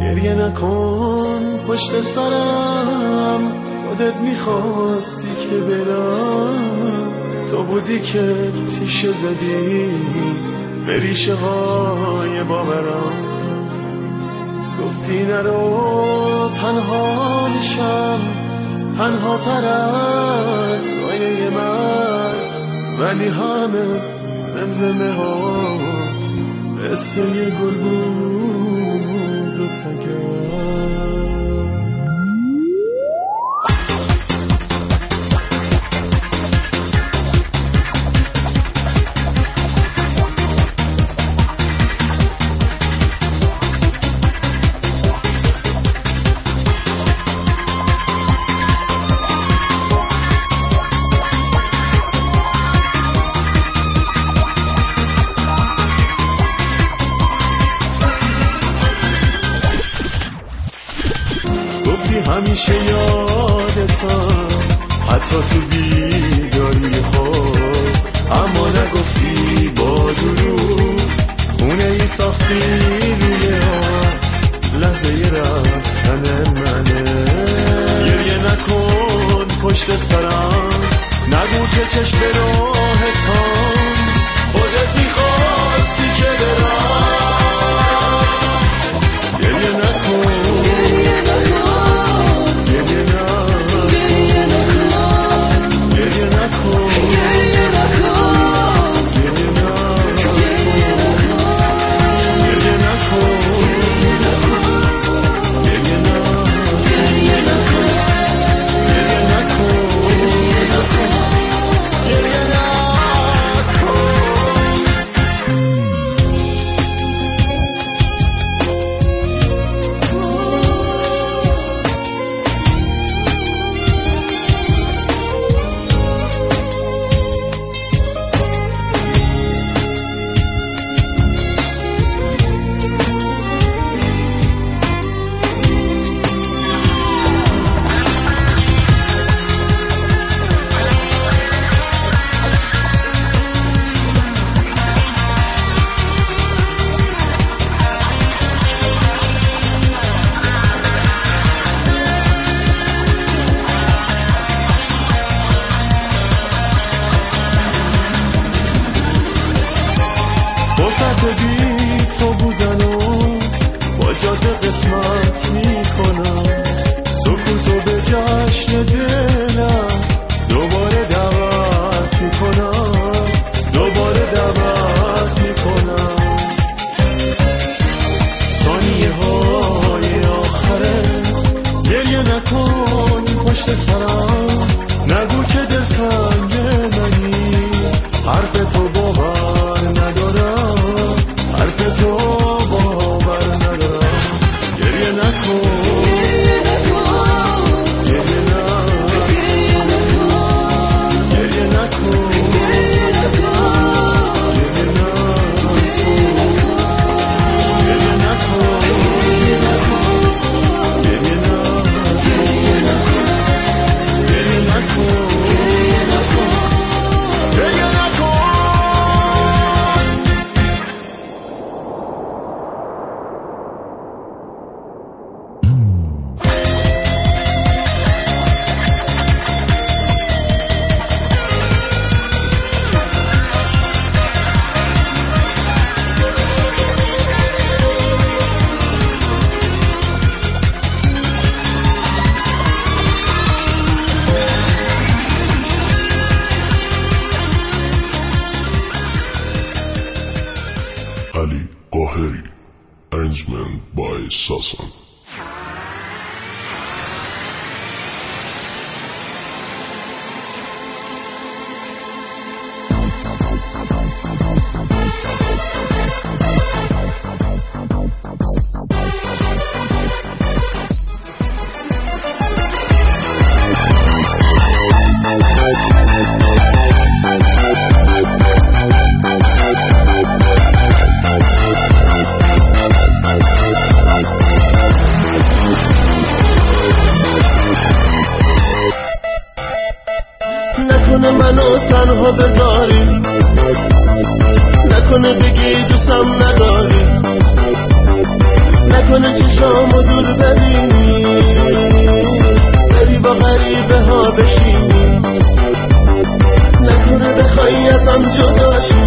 گریه نکن پشت سرم. خودت می‌خواستی که برم. تو بودی که تیشه زدی به ریشه های باورم. گفتی نرو تنها میشم تنها تر از سایه من. ولی همه زمزمه هات. قصه گل بود با جاده قسمت می‌کنم. سکوتو به جشن دلم. دوباره دعوت می‌کنم. دوباره دعوت می‌کنم. ثانیه های آخره گریه نکن پشت سرم. نگو که دلتنگ منی. حرف تو بذاری نکنه بگی دوستم نداری نکنه چشامو دور ببینی بری با غریبه ها بشینی نکنه بخوایی ازم جداشی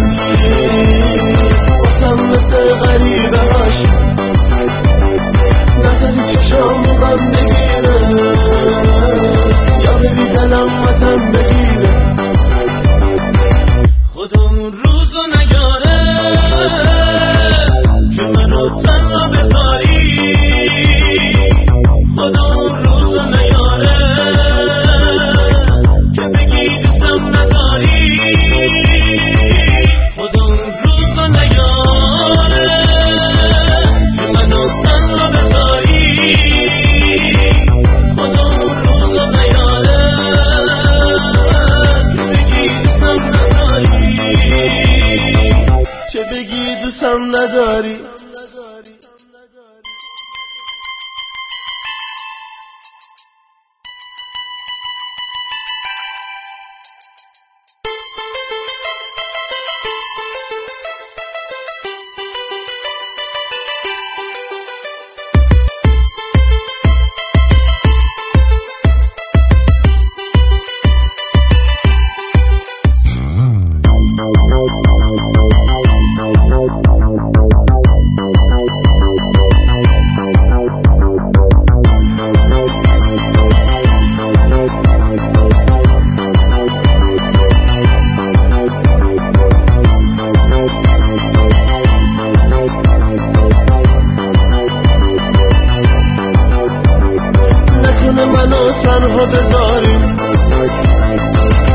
تنها بذاری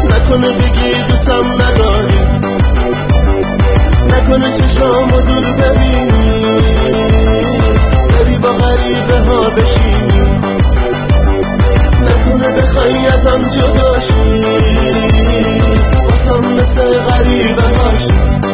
نکنه بگی دوستم نداری نکنه چشامو دور ببینی. بری با غریبه ها بشینی. نکنه بخوایی ازم جداشی واسم مثل غریبه هاشی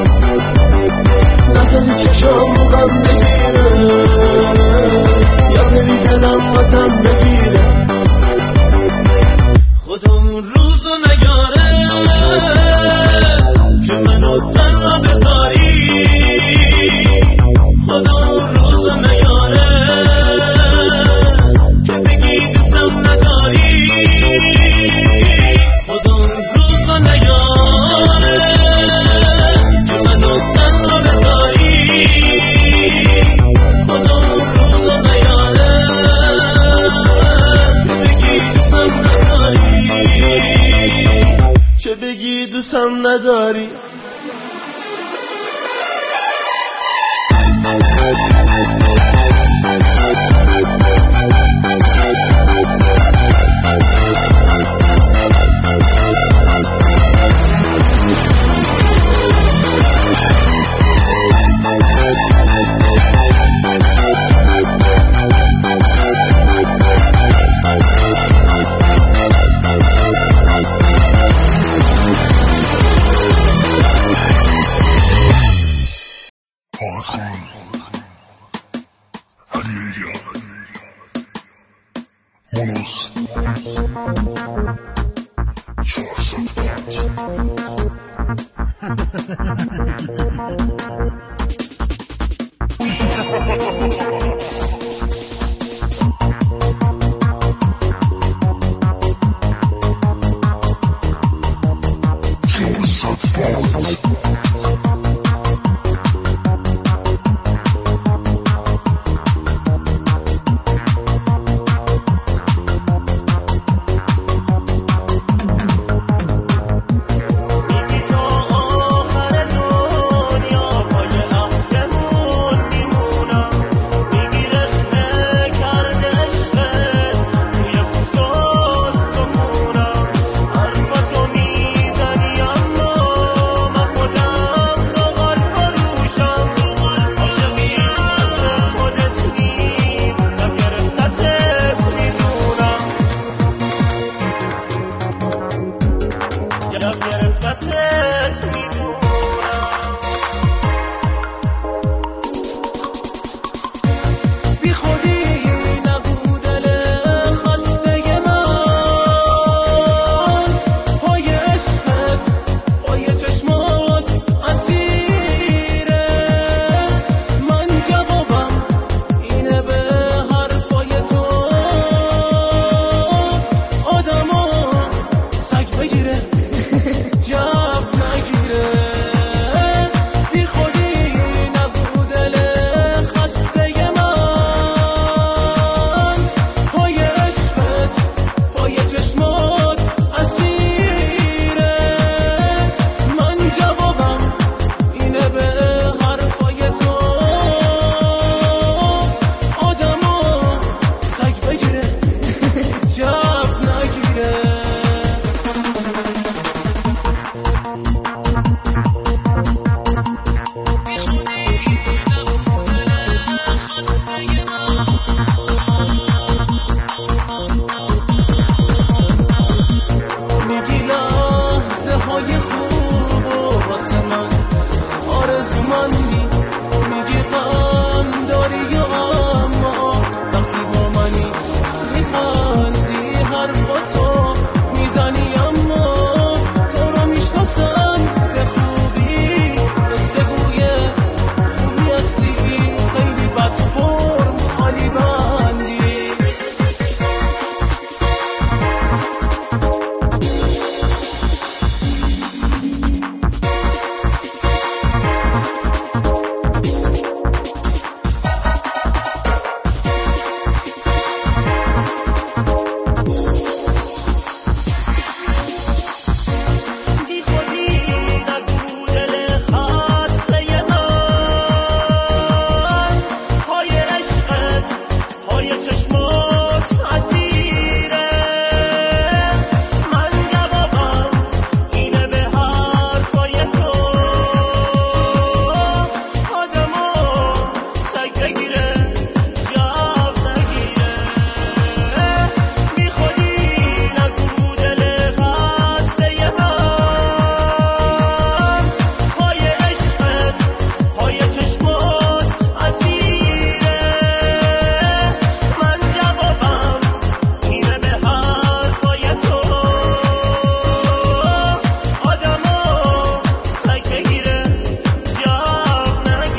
تسمي